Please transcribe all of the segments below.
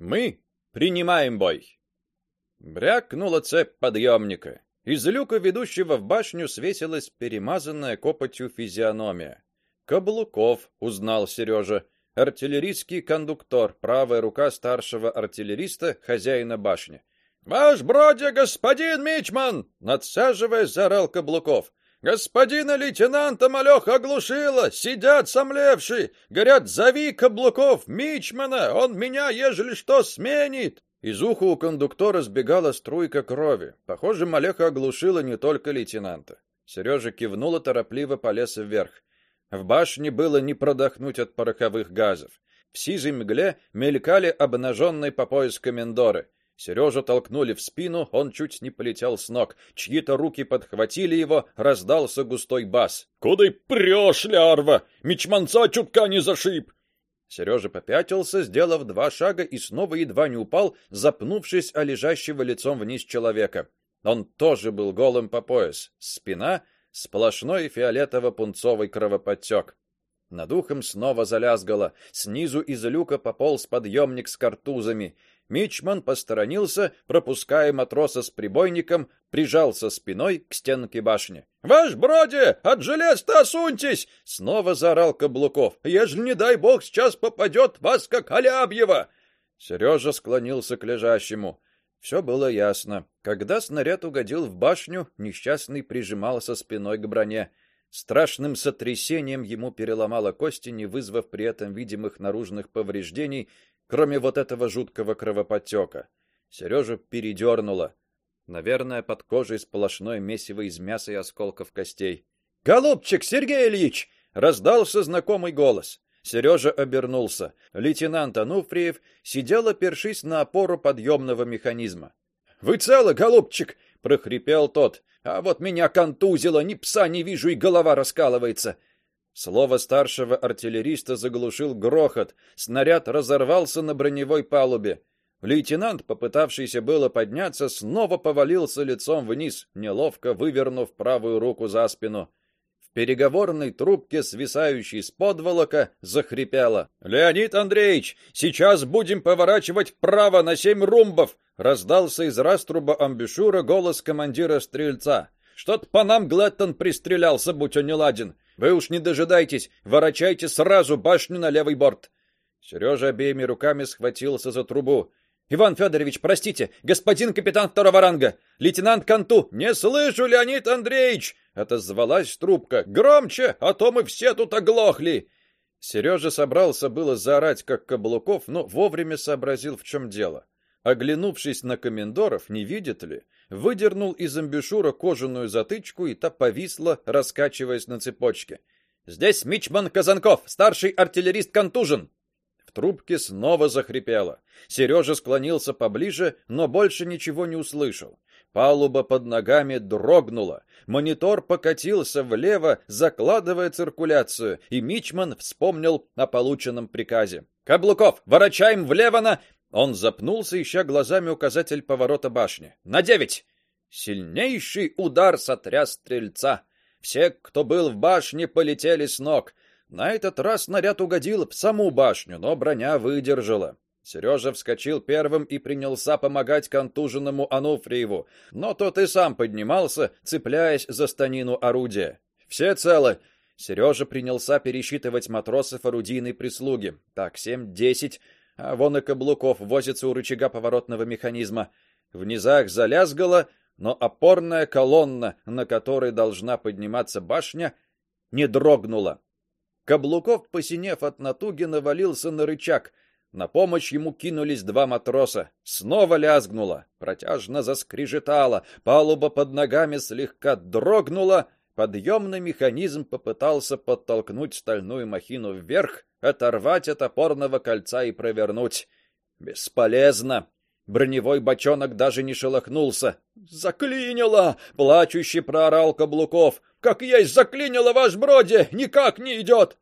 Мы принимаем бой. Брякнула цепь подъемника. Из люка, ведущего в башню, свесилась перемазанная копотью физиономия. Каблуков, узнал Сережа, артиллерийский кондуктор, правая рука старшего артиллериста, хозяина башни. Ваш бродя господин мичман, надсаживаясь, заорал Каблуков. Господина лейтенанта Малеха оглушило, сидят сомлевшие, говорят: "Зови Каблуков мичмана, он меня, ежели что, сменит". Из уха у кондуктора сбегала струйка крови. Похоже, Малеха оглушила не только лейтенанта. Сережа кивнул и торопливо полез вверх. В башне было не продохнуть от пороховых газов. В сизой мгле мелькали обнаженные по пояс комендоры. Сережу толкнули в спину, он чуть не полетел с ног. Чьи-то руки подхватили его, раздался густой бас. "Куда прешь, лярва? Мечманца чутка не зашиб!" Сережа попятился, сделав два шага и снова едва не упал, запнувшись о лежащего лицом вниз человека. Он тоже был голым по пояс. Спина сплошной фиолетово-пунцовый кровоподтек. Над ухом снова залязгало. Снизу из люка пополз подъемник с картузами. Мичман посторонился, пропуская матроса с прибойником, прижался спиной к стенке башни. "Ваш броди, от желез-то осуньтесь!" снова заорал Каблуков. "Ежели не дай бог сейчас попадет вас как Алябьева!" Сережа склонился к лежащему. Все было ясно. Когда снаряд угодил в башню, несчастный прижимался спиной к броне. Страшным сотрясением ему переломало кости, не вызвав при этом видимых наружных повреждений, кроме вот этого жуткого кровоподтека. Сережу передернуло. Наверное, под кожей сплошное месиво из мяса и осколков костей. "Голубчик Сергей Ильич!" раздался знакомый голос. Сережа обернулся. Лейтенант Ануфриев сидел, опершись на опору подъемного механизма. "Вы целы, голубчик?" прохрипел тот. "А вот меня контузило, ни пса не вижу и голова раскалывается." Слово старшего артиллериста заглушил грохот. Снаряд разорвался на броневой палубе. Лейтенант, попытавшийся было подняться, снова повалился лицом вниз, неловко вывернув правую руку за спину. В переговорной трубке, свисающей с подволока, захрипело: "Леонид Андреевич, сейчас будем поворачивать вправо на семь румбов", раздался из раструба амбушюра голос командира стрельца. "Что-то по нам Глэттон пристрелялся, будь он неладен. Вы уж не дожидайтесь, ворочайте сразу башню на левый борт. Сережа обеими руками схватился за трубу. Иван Федорович, простите, господин капитан второго ранга, лейтенант Канту. Не слышу, Леонид Андреевич, отозвалась трубка. Громче, а то мы все тут оглохли. Сережа собрался было заорать как Каблуков, но вовремя сообразил, в чем дело. Оглянувшись на комендоров, не видит ли, выдернул из амбушюра кожаную затычку, и та повисла, раскачиваясь на цепочке. Здесь мичман Казанков, старший артиллерист контужен. В трубке снова захрипело. Сережа склонился поближе, но больше ничего не услышал. Палуба под ногами дрогнула. Монитор покатился влево, закладывая циркуляцию, и мичман вспомнил о полученном приказе. Каблуков, ворочаем влево на он запнулся, ища глазами указатель поворота башни. На девять. Сильнейший удар сотряс стрельца. Все, кто был в башне, полетели с ног. На этот раз снаряд угодил в саму башню, но броня выдержала. Сережа вскочил первым и принялся помогать контуженному Ануфриеву, но тот и сам поднимался, цепляясь за станину орудия. Все целы. Сережа принялся пересчитывать матросов орудийной прислуги. Так, семь, десять. А вон и каблуков возится у рычага поворотного механизма. В низах залязгало, но опорная колонна, на которой должна подниматься башня, не дрогнула. Каблуков, посинев от натуги, навалился на рычаг. На помощь ему кинулись два матроса. Снова лязгнуло, протяжно заскрежетало, палуба под ногами слегка дрогнула, подъемный механизм попытался подтолкнуть стальную махину вверх, оторвать от опорного кольца и провернуть. Бесполезно. Броневой бочонок даже не шелохнулся. Заклинило, плачущий проорал Каблуков. Как есть заклинило ваш броди, никак не идет!»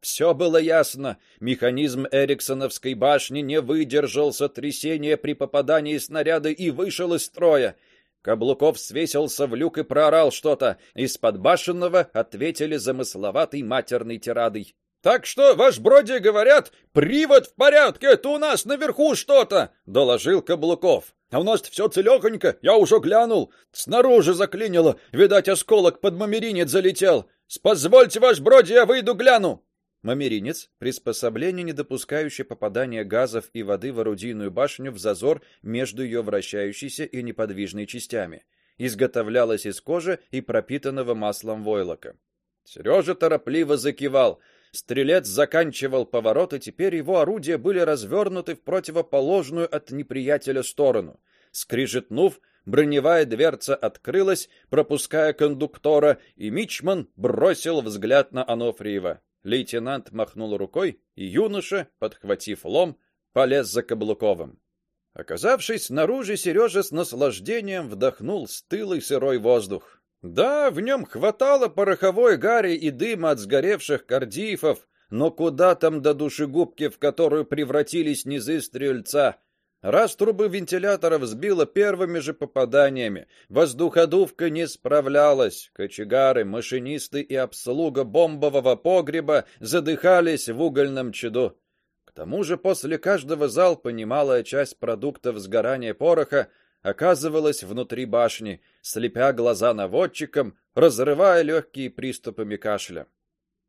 Все было ясно. Механизм Эриксоновской башни не выдержал сотрясения при попадании снаряда и вышел из строя. Каблуков свесился в люк и проорал что-то. Из-под башенного ответили замысловатой матерной тирадой. Так что, ваш броди говорят, привод в порядке, это у нас наверху что-то, доложил Каблуков. А у нас все целехонько, я уже глянул. Снаружи заклинило, видать, осколок под мамеринец залетел. Позвольте, ваш броди, я выйду гляну. Мамеринец приспособление, не допускающее попадания газов и воды в орудийную башню в зазор между ее вращающейся и неподвижной частями. Изготовлялось из кожи и пропитанного маслом войлока. Сережа торопливо закивал. Стрелец заканчивал поворот, и теперь его орудия были развернуты в противоположную от неприятеля сторону. Скрижетнув, броневая дверца открылась, пропуская кондуктора, и мичман бросил взгляд на Анофриева. Лейтенант махнул рукой, и юноша, подхватив лом, полез за Каблуковым. Оказавшись снаружи, Сережа с наслаждением вдохнул стылый сырой воздух. Да, в нем хватало пороховой гари и дыма от сгоревших кардифов, но куда там до душегубки, в которую превратились низы стрельца? Раз трубы вентиляторов сбило первыми же попаданиями, воздуходувка не справлялась. Кочегары, машинисты и обслуга бомбового погреба задыхались в угольном чаду. К тому же после каждого залпа немалая часть продуктов сгорания пороха оказывалась внутри башни, слепя глаза наводчикам, разрывая легкие приступами кашля.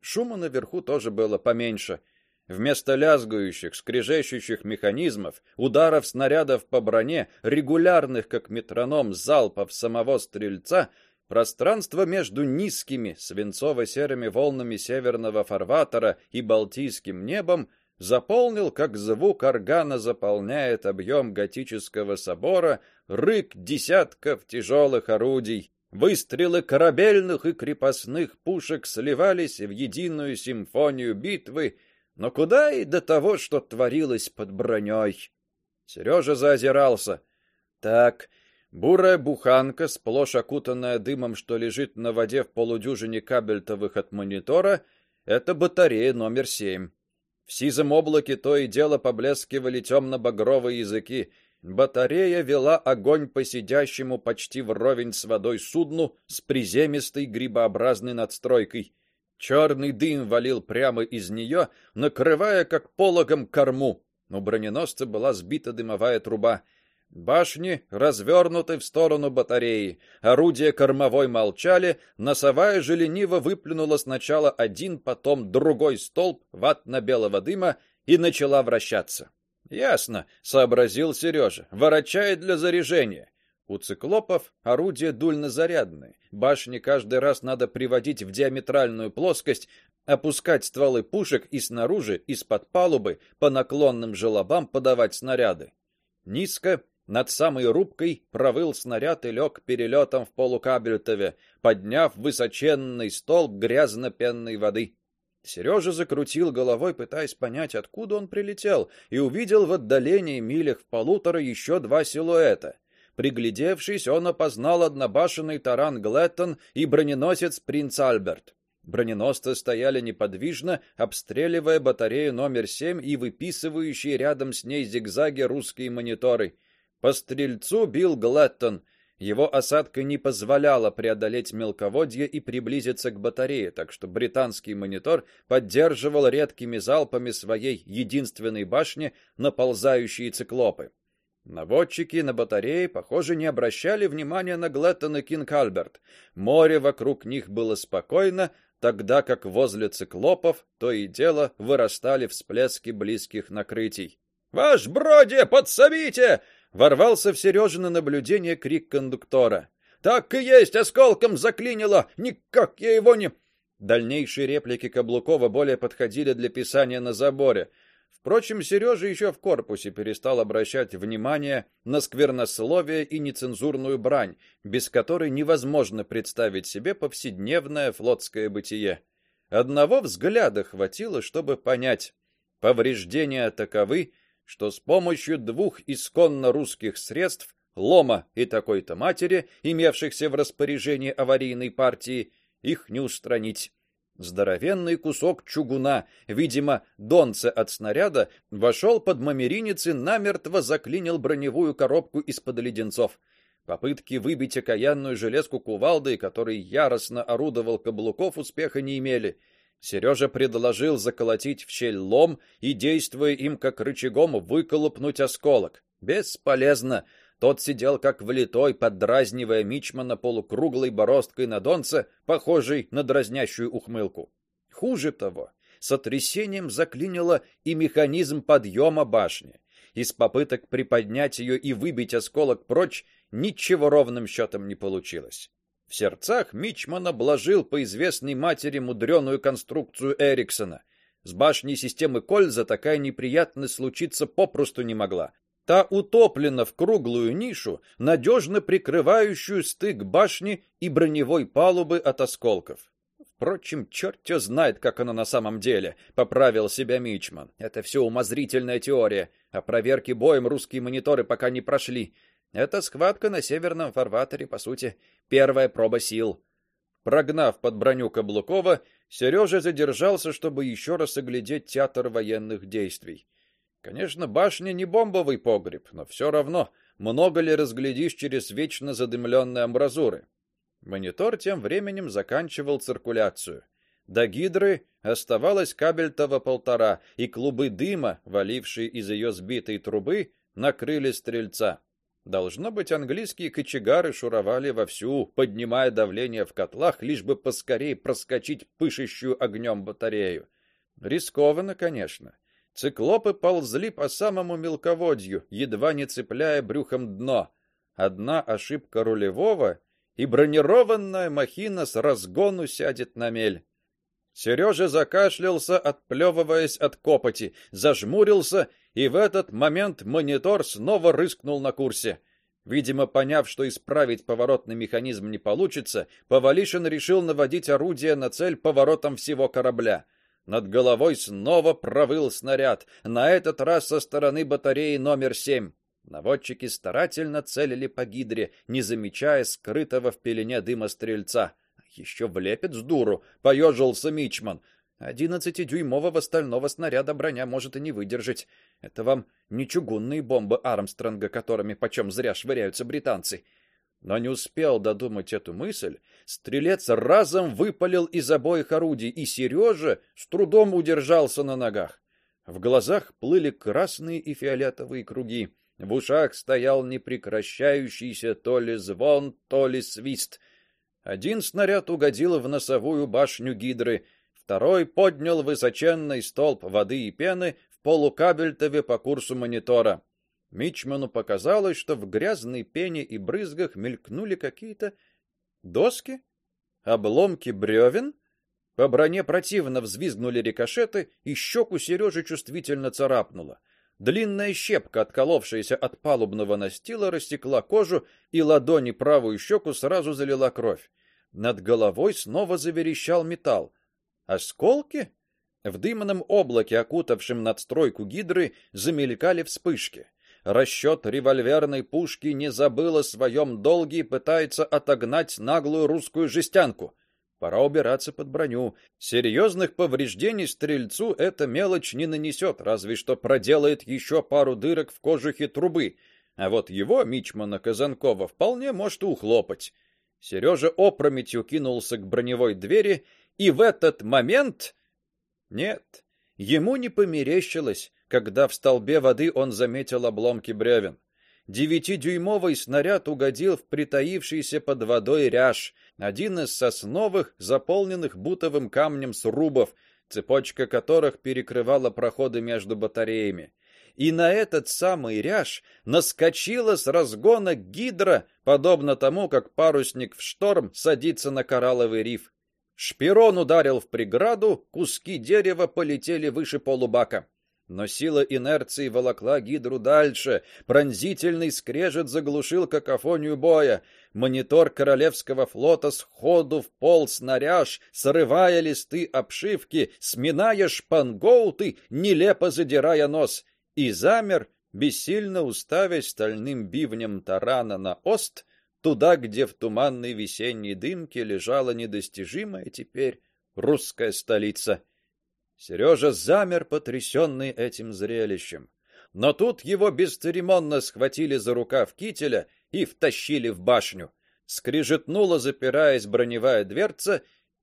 Шума наверху тоже было поменьше. Вместо лязгающих, скрежещущих механизмов, ударов снарядов по броне, регулярных как метроном залпов самого стрельца, пространство между низкими свинцово-серыми волнами северного фарватера и балтийским небом заполнил, как звук органа заполняет объем готического собора, рык десятков тяжелых орудий. Выстрелы корабельных и крепостных пушек сливались в единую симфонию битвы, но куда и до того, что творилось под броней. Сережа заозирался. Так, бурая буханка, сплошь окутанная дымом, что лежит на воде в полудюжине кабельтовых от монитора, это батарея номер семь. В сизом облаке то и дело поблескивали темно багровые языки. Батарея вела огонь по сидящему почти вровень с водой судну с приземистой грибообразной надстройкой. Черный дым валил прямо из нее, накрывая как пологом корму. У броненосца была сбита дымовая труба. Башни развернуты в сторону батареи. Орудия кормовой молчали, носовая же лениво выплюнула сначала один, потом другой столб ватно-белого дыма и начала вращаться. Ясно, сообразил Сережа. Ворочает для заряжения. У циклопов орудия дульнозарядные. Башни каждый раз надо приводить в диаметральную плоскость, опускать стволы пушек и снаружи, из-под палубы, по наклонным желобам подавать снаряды. Низко над самой рубкой провыл снаряд и лег перелетом в полукабельтове, подняв высоченный столб грязно-пенной воды. Сережа закрутил головой, пытаясь понять, откуда он прилетел, и увидел в отдалении милях в полутора еще два силуэта. Приглядевшись, он опознал однобашенный таран Глеттон и броненосец Принц Альберт. Броненосцы стояли неподвижно, обстреливая батарею номер семь и выписывающие рядом с ней зигзаги русские мониторы. По стрельцу бил Глеттон. Его осадка не позволяла преодолеть мелководье и приблизиться к батарее, так что британский монитор поддерживал редкими залпами своей единственной башни наползающие циклопы. Наводчики на батарее, похоже, не обращали внимания на Глеттон и Кинг-Альберт. Море вокруг них было спокойно, тогда как возле циклопов то и дело вырастали всплески близких накрытий. «Ваш броди, подсобите!» ворвался в Сережино наблюдение крик кондуктора. Так и есть, осколком заклинило. Никак я его не Дальнейшие реплики Каблукова более подходили для писания на заборе. Впрочем, Сережа еще в корпусе перестал обращать внимание на сквернословие и нецензурную брань, без которой невозможно представить себе повседневное флотское бытие. Одного взгляда хватило, чтобы понять: повреждения таковы, что с помощью двух исконно русских средств лома и такой-то матери, имевшихся в распоряжении аварийной партии, их не устранить. Здоровенный кусок чугуна, видимо, донце от снаряда, вошел под мамеринец и намертво заклинил броневую коробку из-под леденцов. Попытки выбить окаянную железку кувалдой, которой яростно орудовал Каблуков, успеха не имели. Сережа предложил заколотить в щель лом и, действуя им как рычагом, выколупнуть осколок. Бесполезно. Тот сидел как влитой, поддразнивая мичмана полукруглой бороздкой на донце, похожей на дразнящую ухмылку. Хуже того, сотрясением заклинило и механизм подъема башни. Из попыток приподнять ее и выбить осколок прочь ничего ровным счетом не получилось. В сердцах Мичман обложил по известной матери мудреную конструкцию Эриксона. С башней системы Кольза такая неприятность случиться попросту не могла. Та утоплена в круглую нишу, надежно прикрывающую стык башни и броневой палубы от осколков. Впрочем, черт его знает, как оно на самом деле, поправил себя Мичман. Это все умозрительная теория, а проверки боем русские мониторы пока не прошли. Эта схватка на северном фарватере, по сути, первая проба сил. Прогнав под броню Каблукова, Сережа задержался, чтобы еще раз оглядеть театр военных действий. Конечно, башня не бомбовый погреб, но все равно много ли разглядишь через вечно задымленные амбразуры. Монитор тем временем заканчивал циркуляцию. До гидры оставалось кабельтова полтора, и клубы дыма, валившие из ее сбитой трубы, накрыли стрельца. Должно быть, английские кочегары шуровали вовсю, поднимая давление в котлах, лишь бы поскорее проскочить пышущую огнем батарею. Рискованно, конечно. Циклопы ползли по самому мелководью, едва не цепляя брюхом дно. Одна ошибка рулевого, и бронированная махина с разгону сядет на мель. Сережа закашлялся, отплевываясь от копоти, зажмурился, и в этот момент монитор снова рыскнул на курсе. Видимо, поняв, что исправить поворотный механизм не получится, Повалишин решил наводить орудие на цель поворотом всего корабля. Над головой снова провыл снаряд, на этот раз со стороны батареи номер семь. Наводчики старательно целили по гидре, не замечая скрытого в пелене дыма стрельца. Еще влепит с дуру, поежился мичман. Одиннадцатидюймового стального снаряда броня может и не выдержать. Это вам не чугунные бомбы Армстронга, которыми почем зря швыряются британцы. Но не успел додумать эту мысль, стрелец разом выпалил из обоих орудий, и Сережа с трудом удержался на ногах. В глазах плыли красные и фиолетовые круги, в ушах стоял непрекращающийся то ли звон, то ли свист. Один снаряд угодил в носовую башню гидры, второй поднял высоченный столб воды и пены в полукабельтове по курсу монитора. Мичману показалось, что в грязной пене и брызгах мелькнули какие-то доски, обломки бревен. По броне противно взвизгнули рикошеты, и щеку Сережи чувствительно царапнуло. Длинная щепка, отколовшаяся от палубного настила, растекла кожу, и ладони правую щеку сразу залила кровь. Над головой снова заверещал металл. Осколки? В дымном облаке, окутавшем надстройку гидры, замелькали вспышки. Расчет револьверной пушки не забыл о своем долге и пытается отогнать наглую русскую жестянку. Пора убираться под броню. Серьезных повреждений стрельцу эта мелочь не нанесет, разве что проделает еще пару дырок в кожухе трубы. А вот его мичмана Казанкова вполне может ухлопать. Сережа опрометью кинулся к броневой двери и в этот момент нет, ему не померещилось, когда в столбе воды он заметил обломки бревен. Девятидюймовый снаряд угодил в притаившийся под водой ряж, один из сосновых, заполненных бутовым камнем срубов, цепочка которых перекрывала проходы между батареями. И на этот самый ряж наскочила с разгона гидра, подобно тому, как парусник в шторм садится на коралловый риф. Шпирон ударил в преграду, куски дерева полетели выше полубака. Но сила инерции волокла гидру дальше. Пронзительный скрежет заглушил какофонию боя. Монитор королевского флота сходу вполз на ряж, срывая листы обшивки, сминая шпангоуты, нелепо задирая нос, и замер, бессильно уставясь стальным бивнем тарана на ост, туда, где в туманной весенней дымке лежала недостижимая теперь русская столица. Сережа замер, потрясенный этим зрелищем. Но тут его бесцеремонно схватили за рукав кителя и втащили в башню. Скрижетнула, запираясь броневая дверца,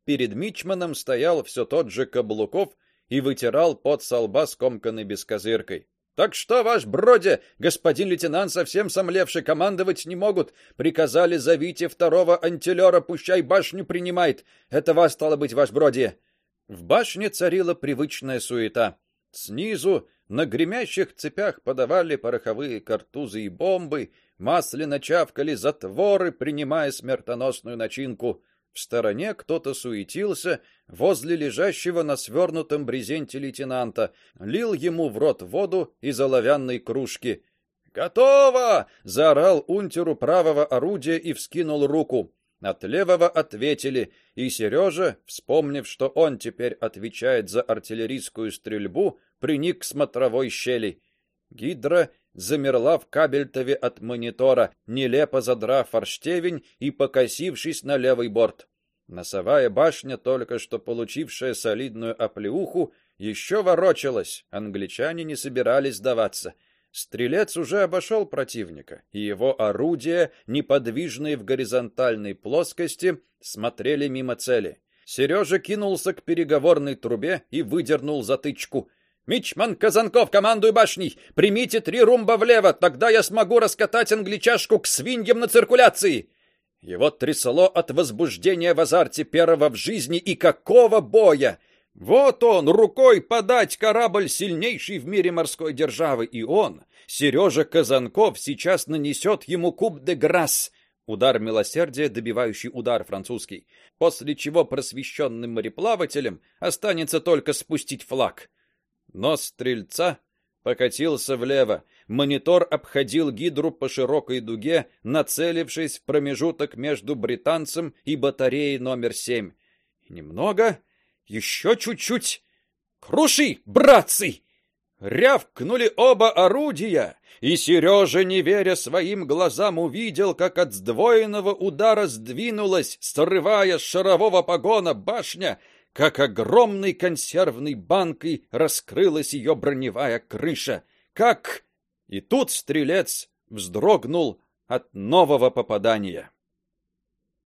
Перед мичманом стоял все тот же Каблуков и вытирал пот со лба скомканной бескозыркой. Так что, ваш броде, господин лейтенант, совсем сомлевший, командовать не могут. Приказали зовите второго антилера, пущай башню принимает. Это вас стало быть, ваш броде. В башне царила привычная суета. Снизу на гремящих цепях подавали пороховые картузы и бомбы, масляно чавкали затворы, принимая смертоносную начинку. В стороне кто-то суетился возле лежащего на свернутом брезенте лейтенанта, лил ему в рот воду из оловянной кружки. "Готово!" заорал унтеру правого орудия и вскинул руку. От левого ответили, и Сережа, вспомнив, что он теперь отвечает за артиллерийскую стрельбу, приник к смотровой щели. Гидра замерла в кабельтове от монитора, нелепо задрав форштевень и покосившись на левый борт. Носовая башня, только что получившая солидную оплеуху, еще ворочалась. Англичане не собирались сдаваться. Стрелец уже обошел противника, и его орудия, неподвижные в горизонтальной плоскости, смотрели мимо цели. Сережа кинулся к переговорной трубе и выдернул затычку. Мичман Казанков, командуй башней. Примите три румба влево, тогда я смогу раскатать англичашку к свиньям на циркуляции. Его трясло от возбуждения в азарте первого в жизни и какого боя! Вот он, рукой подать корабль сильнейший в мире морской державы, и он, Сережа Казанков, сейчас нанесет ему куб де грас, удар милосердия, добивающий удар французский, после чего просвещенным мореплавателям останется только спустить флаг. Но стрельца покатился влево. Монитор обходил гидру по широкой дуге, нацелившись в промежуток между британцем и батареей номер семь. Немного еще чуть-чуть. Круши, братцы! Рявкнули оба орудия, и Сережа, не веря своим глазам, увидел, как от сдвоенного удара сдвинулась, срывая с шарового погона башня, как огромной консервной банкой раскрылась ее броневая крыша, как... И тут стрелец вздрогнул от нового попадания.